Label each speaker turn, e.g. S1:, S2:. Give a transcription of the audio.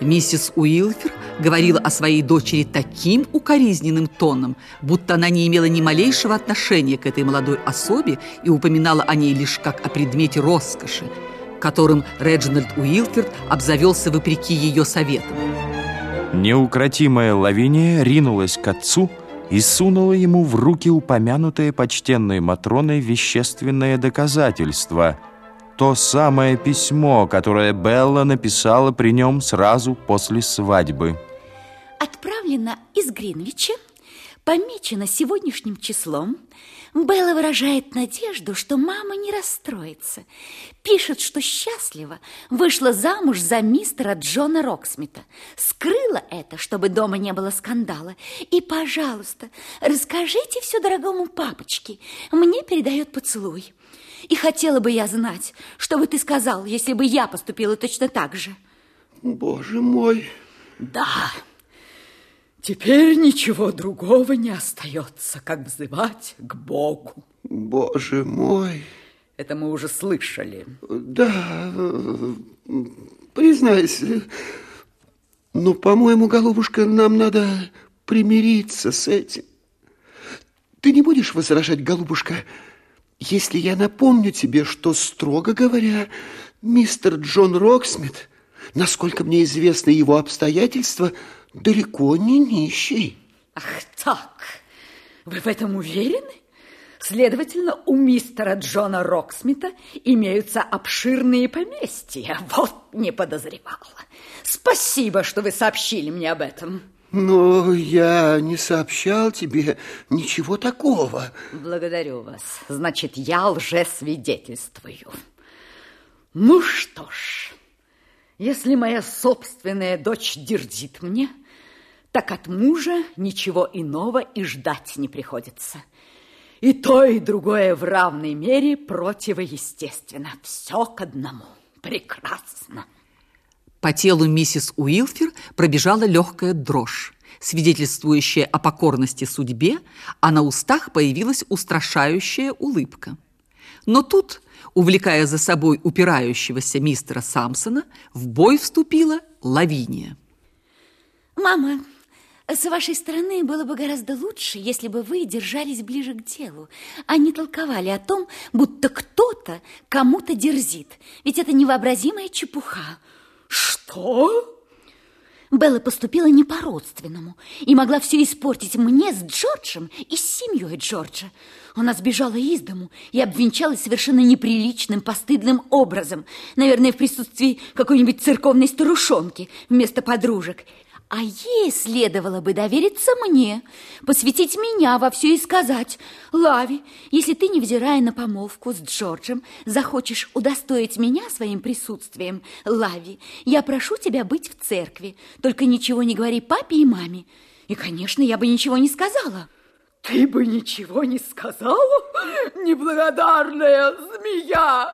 S1: Миссис Уилфер говорила о своей дочери таким укоризненным тоном, будто она не имела ни малейшего отношения к этой молодой особе и упоминала о ней лишь как о предмете роскоши, которым Реджинальд Уилферд обзавелся вопреки ее советам.
S2: Неукротимая Лавиния ринулась к отцу и сунула ему в руки упомянутое почтенной Матроной вещественное доказательство – то самое письмо, которое Белла написала при нем сразу после свадьбы.
S3: Отправлено из Гринвича, помечено сегодняшним числом. Белла выражает надежду, что мама не расстроится. Пишет, что счастлива, вышла замуж за мистера Джона Роксмита. Скрыла это, чтобы дома не было скандала. И, пожалуйста, расскажите все дорогому папочке. Мне передает поцелуй. И хотела бы я знать, что бы ты сказал, если бы я поступила точно так же.
S4: Боже мой.
S5: Да. Теперь ничего другого не остается, как взывать к Богу.
S4: Боже мой.
S5: Это мы уже слышали.
S4: Да, признайся. Но, по-моему, голубушка, нам надо примириться с этим. Ты не будешь возражать, голубушка, если я напомню тебе, что, строго говоря, мистер Джон Роксмит, насколько мне известно его обстоятельства, далеко не нищий.
S5: Ах так, вы в этом уверены? Следовательно, у мистера Джона Роксмита имеются обширные поместья. Вот не подозревала. Спасибо, что вы сообщили мне об этом.
S4: Но я не сообщал тебе ничего такого.
S5: Благодарю вас. Значит, я лжесвидетельствую. Ну что ж, если моя собственная дочь дерзит мне, так от мужа ничего иного и ждать не приходится. И то, и другое в равной мере противоестественно. Все к одному. Прекрасно.
S1: По телу миссис Уилфер пробежала легкая дрожь, свидетельствующая о покорности судьбе, а на устах появилась устрашающая улыбка. Но тут, увлекая за собой упирающегося мистера Самсона, в бой вступила Лавиния.
S3: Мама, с вашей стороны было бы гораздо лучше, если бы вы держались ближе к делу, а не толковали о том, будто кто-то кому-то дерзит. Ведь это невообразимая чепуха.
S5: Что?
S3: Белла поступила не по-родственному и могла все испортить мне с Джорджем и с семьей Джорджа. Она сбежала из дому и обвенчалась совершенно неприличным, постыдным образом, наверное, в присутствии какой-нибудь церковной старушонки вместо подружек. А ей следовало бы довериться мне, посвятить меня во все и сказать, «Лави, если ты, невзирая на помолвку с Джорджем, захочешь удостоить меня своим присутствием, Лави, я прошу тебя быть в церкви, только ничего не говори папе и маме». И, конечно, я бы ничего не сказала.
S5: Ты бы ничего не сказала, неблагодарная змея?